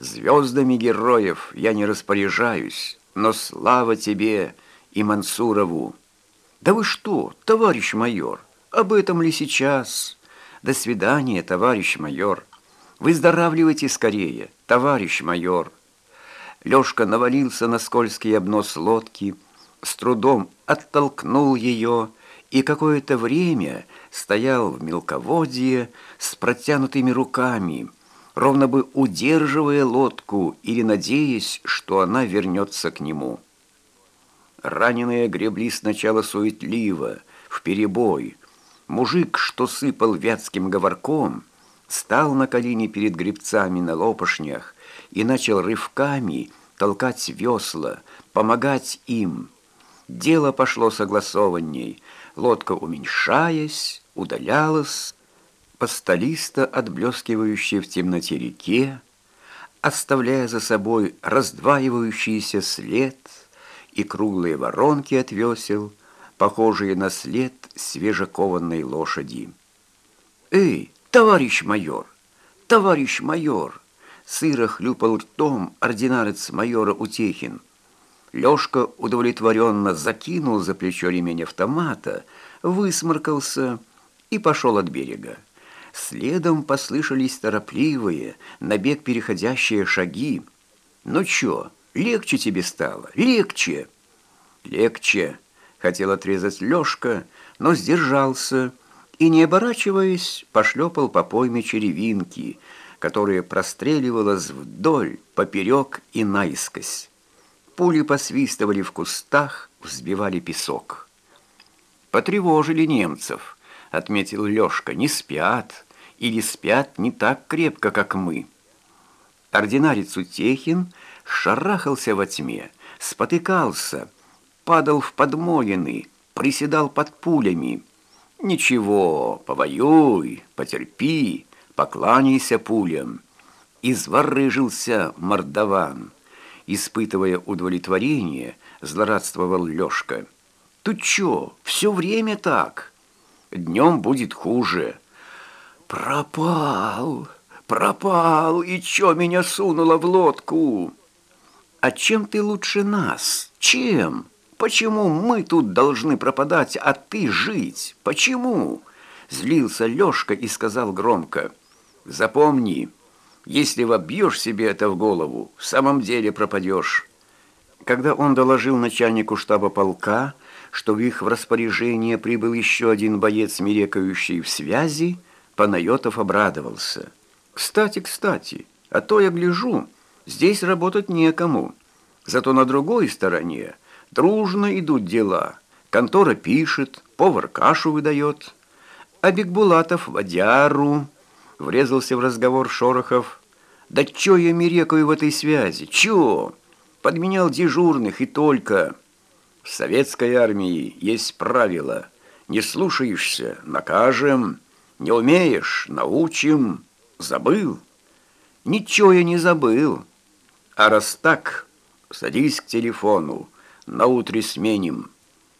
Звездами героев я не распоряжаюсь, но слава тебе и Мансурову. Да вы что, товарищ майор, об этом ли сейчас? До свидания, товарищ майор. Выздоравливайте скорее, товарищ майор. Лёшка навалился на скользкий обнос лодки, с трудом оттолкнул ее и какое-то время стоял в мелководье с протянутыми руками, ровно бы удерживая лодку или надеясь, что она вернется к нему. Раненые гребли сначала суетливо, в перебой. Мужик, что сыпал вятским говорком, стал на колени перед гребцами на лопашнях и начал рывками толкать весла, помогать им. Дело пошло согласованней. Лодка, уменьшаясь, удалялась, постолисто отблескивающая в темноте реке, оставляя за собой раздваивающийся след и круглые воронки от весел, похожие на след свежекованной лошади. «Эй, товарищ майор! Товарищ майор!» Сыро хлюпал ртом ординарец майора Утехин. Лёшка удовлетворенно закинул за плечо ремень автомата, высморкался и пошел от берега. Следом послышались торопливые, на бег переходящие шаги. «Ну чё, легче тебе стало? Легче!» «Легче!» — хотел отрезать Лёшка, но сдержался и, не оборачиваясь, пошлепал по пойме черевинки, которая простреливалась вдоль, поперек и наискось. Пули посвистывали в кустах, взбивали песок. «Потревожили немцев», — отметил Лёшка, — «не спят» или спят не так крепко, как мы. Ординарец Утехин шарахался во тьме, спотыкался, падал в подмоины, приседал под пулями. «Ничего, повоюй, потерпи, покланяйся пулям». Изворыжился мордован. Испытывая удовлетворение, злорадствовал Лёшка. «Тут чё, все время так? Днем будет хуже». «Пропал! Пропал! И чё меня сунуло в лодку?» «А чем ты лучше нас? Чем? Почему мы тут должны пропадать, а ты жить? Почему?» Злился Лёшка и сказал громко. «Запомни, если вобьешь себе это в голову, в самом деле пропадешь». Когда он доложил начальнику штаба полка, что в их распоряжение прибыл еще один боец, мирекающий в связи, Панайотов обрадовался. «Кстати, кстати, а то я гляжу, здесь работать некому. Зато на другой стороне дружно идут дела. Контора пишет, повар кашу выдает. А Бекбулатов водяру...» Врезался в разговор Шорохов. «Да чё я мирекаю в этой связи? Чё? Подменял дежурных и только...» В советской армии есть правило. Не слушаешься – накажем. Не умеешь – научим. Забыл? Ничего я не забыл. А раз так, садись к телефону, на утре сменим».